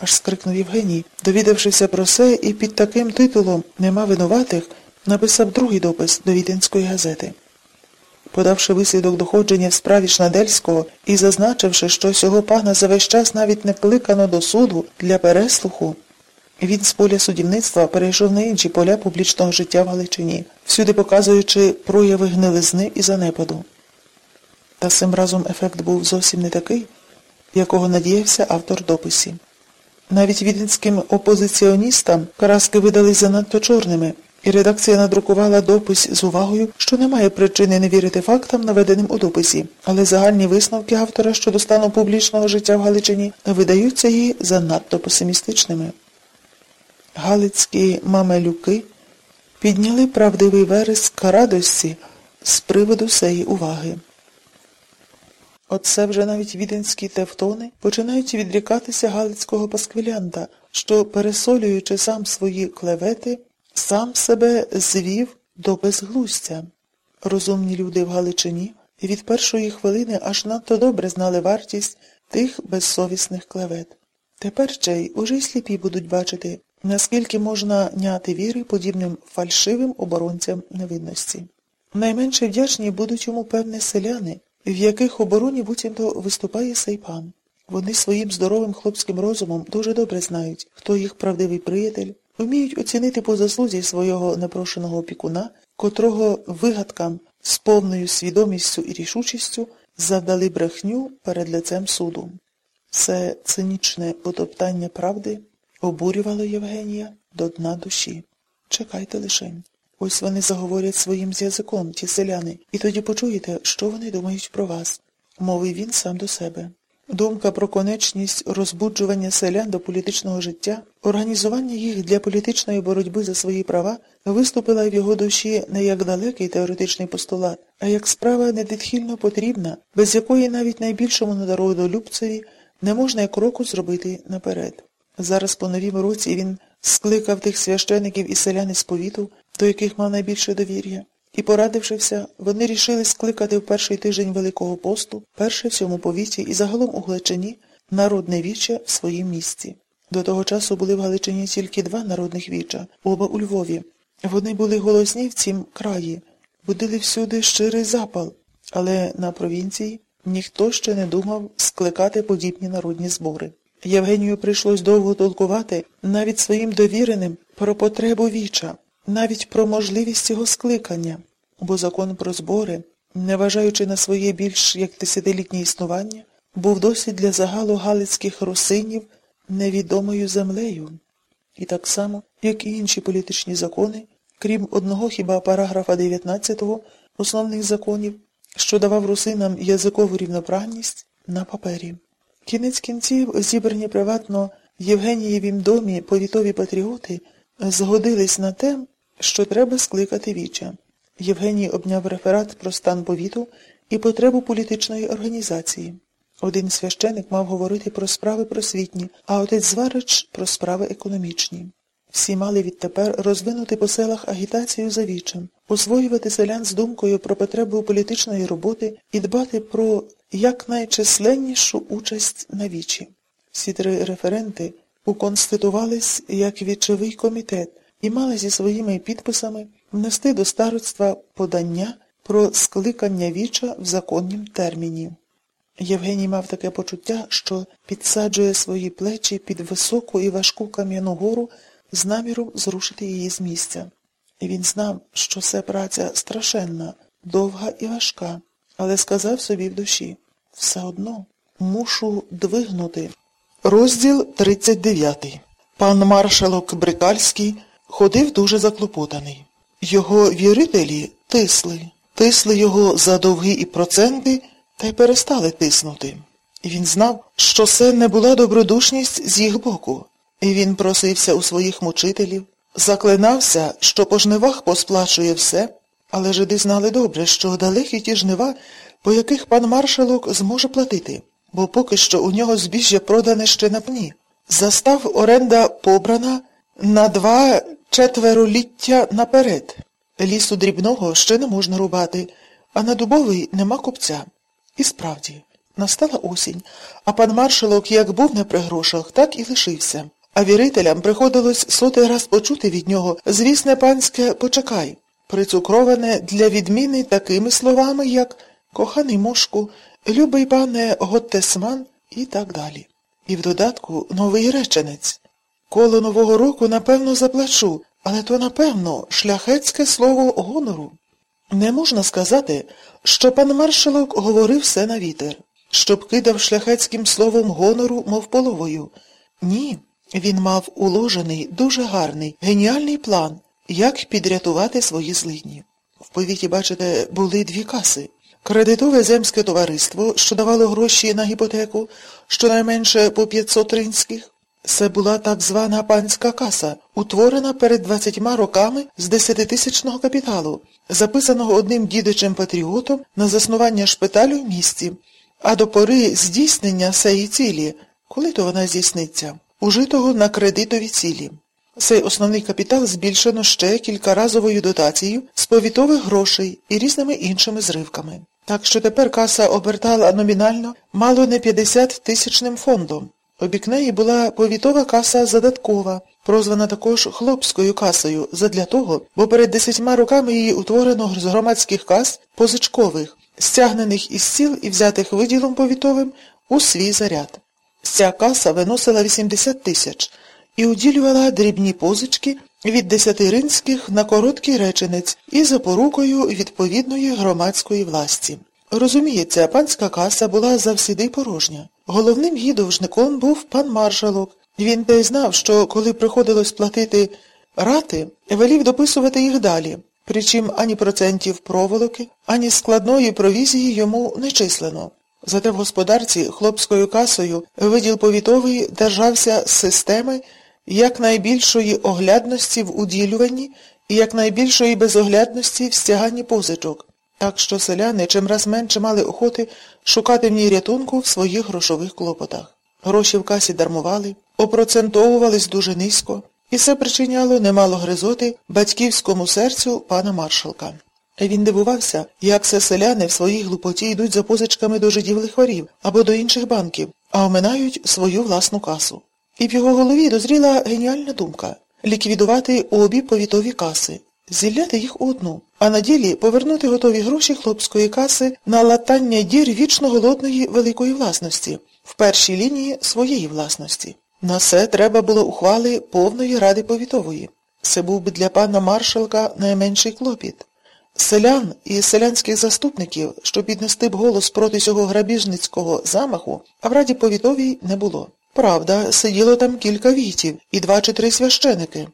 аж скрикнув Євгеній, довідавшися про це і під таким титулом Нема винуватих написав другий допис до Віденської газети. Подавши висвідок доходження в справі Шнадельського і зазначивши, що цього пана за весь час навіть не кликано до суду для переслуху, він з поля судівництва перейшов на інші поля публічного життя в Галичині, всюди показуючи прояви гнилизни і занепаду. Та цим разом ефект був зовсім не такий, якого надіявся автор дописів. Навіть віденським опозиціоністам краски видались занадто чорними, і редакція надрукувала допис з увагою, що немає причини не вірити фактам, наведеним у дописі, але загальні висновки автора щодо стану публічного життя в Галичині видаються їй занадто песимістичними. Галицькі мамелюки підняли правдивий вереск радості з приводу сеї уваги. Оце вже навіть віденські тевтони починають відрікатися галицького пасквілянта, що, пересолюючи сам свої клевети, сам себе звів до безглуздя. Розумні люди в Галичині від першої хвилини аж надто добре знали вартість тих безсовісних клевет. Тепер ще й уже й сліпі будуть бачити, наскільки можна няти віри подібним фальшивим оборонцям невинності. Найменше вдячні будуть йому певне селяни, в яких обороні буцімто виступає сей пан. Вони своїм здоровим хлопським розумом дуже добре знають, хто їх правдивий приятель, вміють оцінити по заслузі свого непрошеного опікуна, котрого вигадкам з повною свідомістю і рішучістю завдали брехню перед лицем суду. Це цинічне потоптання правди обурювало Євгенія до дна душі. Чекайте лишень. Ось вони заговорять своїм язиком, ті селяни, і тоді почуєте, що вони думають про вас, мовив він сам до себе. Думка про конечність розбуджування селян до політичного життя, організування їх для політичної боротьби за свої права виступила в його душі не як далекий теоретичний постулат, а як справа невідхильно потрібна, без якої навіть найбільшому народолюбцеві не можна й кроку зробити наперед. Зараз по новім році він скликав тих священиків і селян із повіту, до яких мав найбільше довір'я. І, порадившися, вони рішили скликати в перший тиждень Великого посту, перше в цьому повіті і загалом у Гличині народне віче в своїм місці. До того часу були в Галичині тільки два народних віча, оба у Львові. Вони були голосні в цім краї, будили всюди щирий запал, але на провінції ніхто ще не думав скликати подібні народні збори. Євгенію прийшлось довго толкувати навіть своїм довіреним про потребу віча, навіть про можливість його скликання, бо закон про збори, не вважаючи на своє більш як десятилітнє існування, був досить для загалу галицьких русинів невідомою землею. І так само, як і інші політичні закони, крім одного хіба параграфа 19 основних законів, що давав русинам язикову рівноправність на папері. Кінець кінців, зібрані приватно в Євгенієвім домі повітові патріоти, згодились на те, що треба скликати віча. Євгеній обняв реферат про стан повіту і потребу політичної організації. Один священик мав говорити про справи просвітні, а отець Зварич про справи економічні. Всі мали відтепер розвинути по селах агітацію за вічем, освоювати селян з думкою про потребу політичної роботи і дбати про якнайчисленнішу участь на вічі. Всі три референти уконститувались як вічовий комітет і мали зі своїми підписами внести до староства подання про скликання віча в законнім терміні. Євгеній мав таке почуття, що підсаджує свої плечі під високу і важку кам'яну гору з наміром зрушити її з місця. І він знав, що це праця страшенна, довга і важка, але сказав собі в душі все одно мушу двигнути. Розділ 39 Пан маршалок Брикальський ходив дуже заклопотаний. Його вірителі тисли, тисли його за довги і проценти та й перестали тиснути. Він знав, що це не була добродушність з їх боку. І він просився у своїх мучителів, заклинався, що по жнивах посплачує все, але жиди знали добре, що далекі ті жнива, по яких пан маршалок зможе платити, бо поки що у нього збіжжя продане ще на пні. Застав оренда побрана на два четвероліття наперед. Лісу дрібного ще не можна рубати, а на дубовий нема купця. І справді, Настала осінь, а пан маршалок як був не при грошах, так і лишився. А вірителям приходилось сотий раз почути від нього звісне панське почекай, прицукроване для відміни такими словами, як коханий мошку, любий пане Готтесман і так далі. І в додатку новий реченець. Коло Нового року, напевно, заплачу, але то, напевно, шляхетське слово гонору. Не можна сказати, що пан маршалок говорив все на вітер, щоб кидав шляхетським словом гонору, мов половою. Ні, він мав уложений, дуже гарний, геніальний план, як підрятувати свої злидні. В повіті, бачите, були дві каси. Кредитове земське товариство, що давало гроші на гіпотеку, щонайменше по 500 ринських. Це була так звана панська каса, утворена перед 20 роками з десятитисячного капіталу, записаного одним дідичем патріотом на заснування шпиталю в місті, а до пори здійснення сеї цілі, коли то вона здійсниться, ужитого на кредитові цілі. Цей основний капітал збільшено ще кількаразовою дотацією з повітових грошей і різними іншими зривками. Так що тепер каса обертала номінально мало не 50 тисячним фондом. Обік неї була повітова каса задаткова, прозвана також хлопською касою, задля того, бо перед десятьма роками її утворено з громадських кас позичкових, стягнених із сіл і взятих виділом повітовим у свій заряд. Ця каса виносила 80 тисяч і уділювала дрібні позички від десяти ринських на короткий реченець і запорукою відповідної громадської власті. Розуміється, панська каса була завсіди порожня. Головним її довжником був пан маршалок. Він те знав, що коли приходилось платити рати, велів дописувати їх далі, причим ані процентів проволоки, ані складної провізії йому не числено. Зате в господарці хлопською касою виділ повітовий держався з системи якнайбільшої оглядності в уділюванні і якнайбільшої безоглядності в стяганні позичок, так що селяни чимраз менше мали охоти шукати в ній рятунку в своїх грошових клопотах. Гроші в касі дармували, опроцентовувались дуже низько, і це причиняло немало гризоти батьківському серцю пана маршалка. Він дивувався, як це селяни в своїй глупоті йдуть за позичками до жидів лихварів або до інших банків, а оминають свою власну касу. І в його голові дозріла геніальна думка ліквідувати обі повітові каси, зілляти їх одну, а на ділі повернути готові гроші хлопської каси на латання дір вічно голодної великої власності, в першій лінії своєї власності. На це треба було ухвали повної ради повітової. Це був би для пана маршалка найменший клопіт. Селян і селянських заступників, щоб піднести б голос проти цього грабіжницького замаху, а в раді повітовій не було. Правда, сиділо там кілька війтів і два чи три священики.